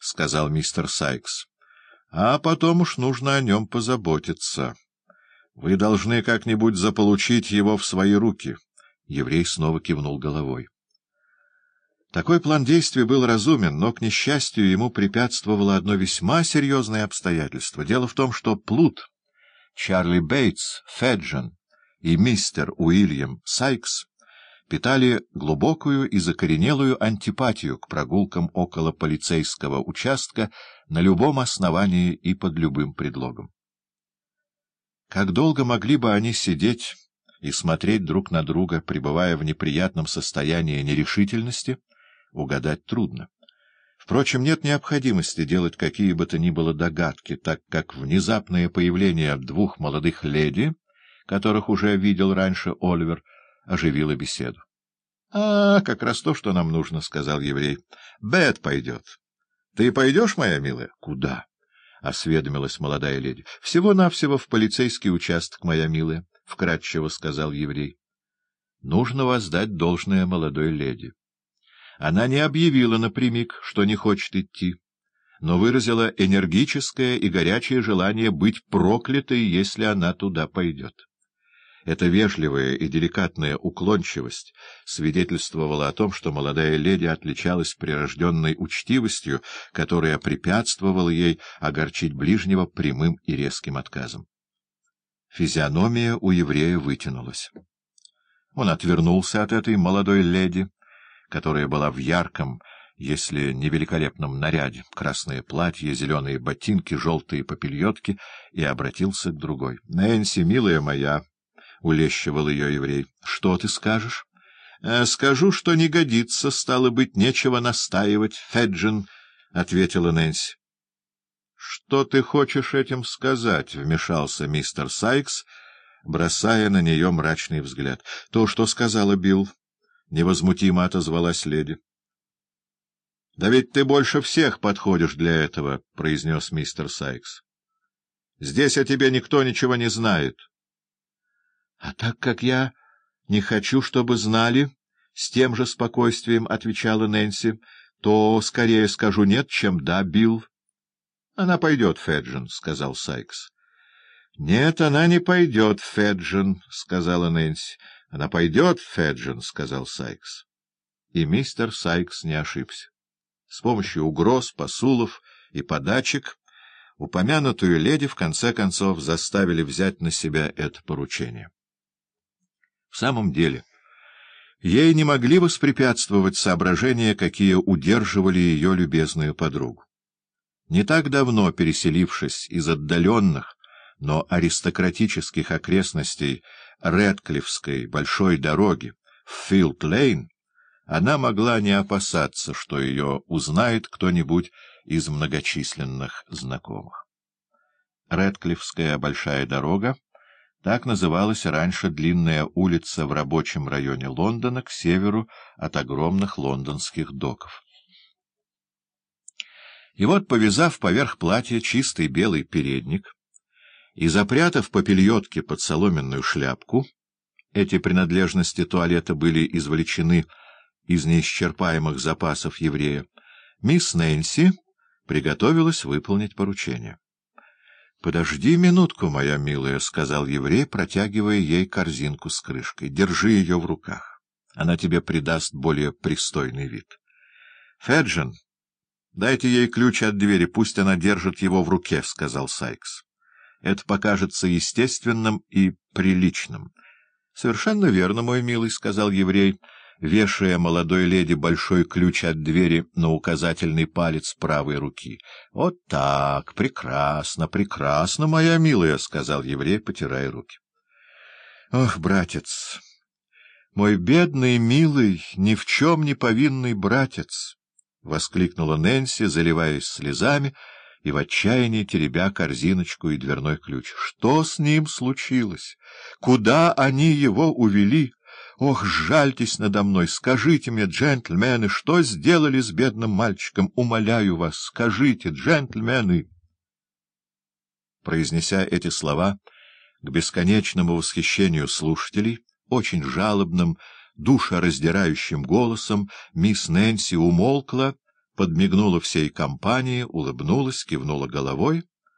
— сказал мистер Сайкс. — А потом уж нужно о нем позаботиться. Вы должны как-нибудь заполучить его в свои руки. Еврей снова кивнул головой. Такой план действий был разумен, но, к несчастью, ему препятствовало одно весьма серьезное обстоятельство. Дело в том, что Плут, Чарли Бейтс, Феджин и мистер Уильям Сайкс питали глубокую и закоренелую антипатию к прогулкам около полицейского участка на любом основании и под любым предлогом. Как долго могли бы они сидеть и смотреть друг на друга, пребывая в неприятном состоянии нерешительности, угадать трудно. Впрочем, нет необходимости делать какие бы то ни было догадки, так как внезапное появление двух молодых леди, которых уже видел раньше Оливер, оживила беседу. — А, как раз то, что нам нужно, — сказал еврей. — Бет пойдет. — Ты пойдешь, моя милая? — Куда? — осведомилась молодая леди. — Всего-навсего в полицейский участок, моя милая, — вкратчиво сказал еврей. — Нужно воздать должное молодой леди. Она не объявила напрямик, что не хочет идти, но выразила энергическое и горячее желание быть проклятой, если она туда пойдет. Эта вежливая и деликатная уклончивость свидетельствовала о том, что молодая леди отличалась прирожденной учтивостью, которая препятствовала ей огорчить ближнего прямым и резким отказом. Физиономия у еврея вытянулась. Он отвернулся от этой молодой леди, которая была в ярком, если не великолепном наряде, красное платье, зеленые ботинки, желтые попельотки, и обратился к другой. — Нэнси, милая моя, — улещивал ее еврей. — Что ты скажешь? «Э, — Скажу, что не годится, стало быть, нечего настаивать, Феджин, — ответила Нэнси. — Что ты хочешь этим сказать? — вмешался мистер Сайкс, бросая на нее мрачный взгляд. — То, что сказала Билл, — невозмутимо отозвалась леди. — Да ведь ты больше всех подходишь для этого, — произнес мистер Сайкс. — Здесь о тебе никто ничего не знает. — а так как я не хочу, чтобы знали, — с тем же спокойствием отвечала Нэнси, — то скорее скажу нет, чем да, Билл. — Она пойдет, Феджин, — сказал Сайкс. — Нет, она не пойдет, Феджин, — сказала Нэнси. — Она пойдет, Феджин, — сказал Сайкс. И мистер Сайкс не ошибся. С помощью угроз, посулов и подачек упомянутую леди в конце концов заставили взять на себя это поручение. В самом деле, ей не могли воспрепятствовать соображения, какие удерживали ее любезную подругу. Не так давно, переселившись из отдаленных, но аристократических окрестностей Редклифской большой дороги в Филд-Лейн, она могла не опасаться, что ее узнает кто-нибудь из многочисленных знакомых. Редклифская большая дорога так называлась раньше длинная улица в рабочем районе Лондона к северу от огромных лондонских доков. И вот, повязав поверх платья чистый белый передник и запрятав попельотки под соломенную шляпку, эти принадлежности туалета были извлечены из неисчерпаемых запасов еврея, мисс Нэнси приготовилась выполнить поручение. — Подожди минутку, моя милая, — сказал еврей, протягивая ей корзинку с крышкой. — Держи ее в руках. Она тебе придаст более пристойный вид. — Феджин, дайте ей ключ от двери, пусть она держит его в руке, — сказал Сайкс. — Это покажется естественным и приличным. — Совершенно верно, мой милый, — сказал еврей, — вешая молодой леди большой ключ от двери на указательный палец правой руки. — Вот так, прекрасно, прекрасно, моя милая, — сказал еврей, потирая руки. — Ох, братец, мой бедный, милый, ни в чем не повинный братец! — воскликнула Нэнси, заливаясь слезами и в отчаянии теребя корзиночку и дверной ключ. — Что с ним случилось? Куда они его увели? — Ох, жальтесь надо мной, скажите мне, джентльмены, что сделали с бедным мальчиком? Умоляю вас, скажите, джентльмены!» Произнеся эти слова, к бесконечному восхищению слушателей, очень жалобным, душераздирающим голосом, мисс Нэнси умолкла, подмигнула всей компании, улыбнулась, кивнула головой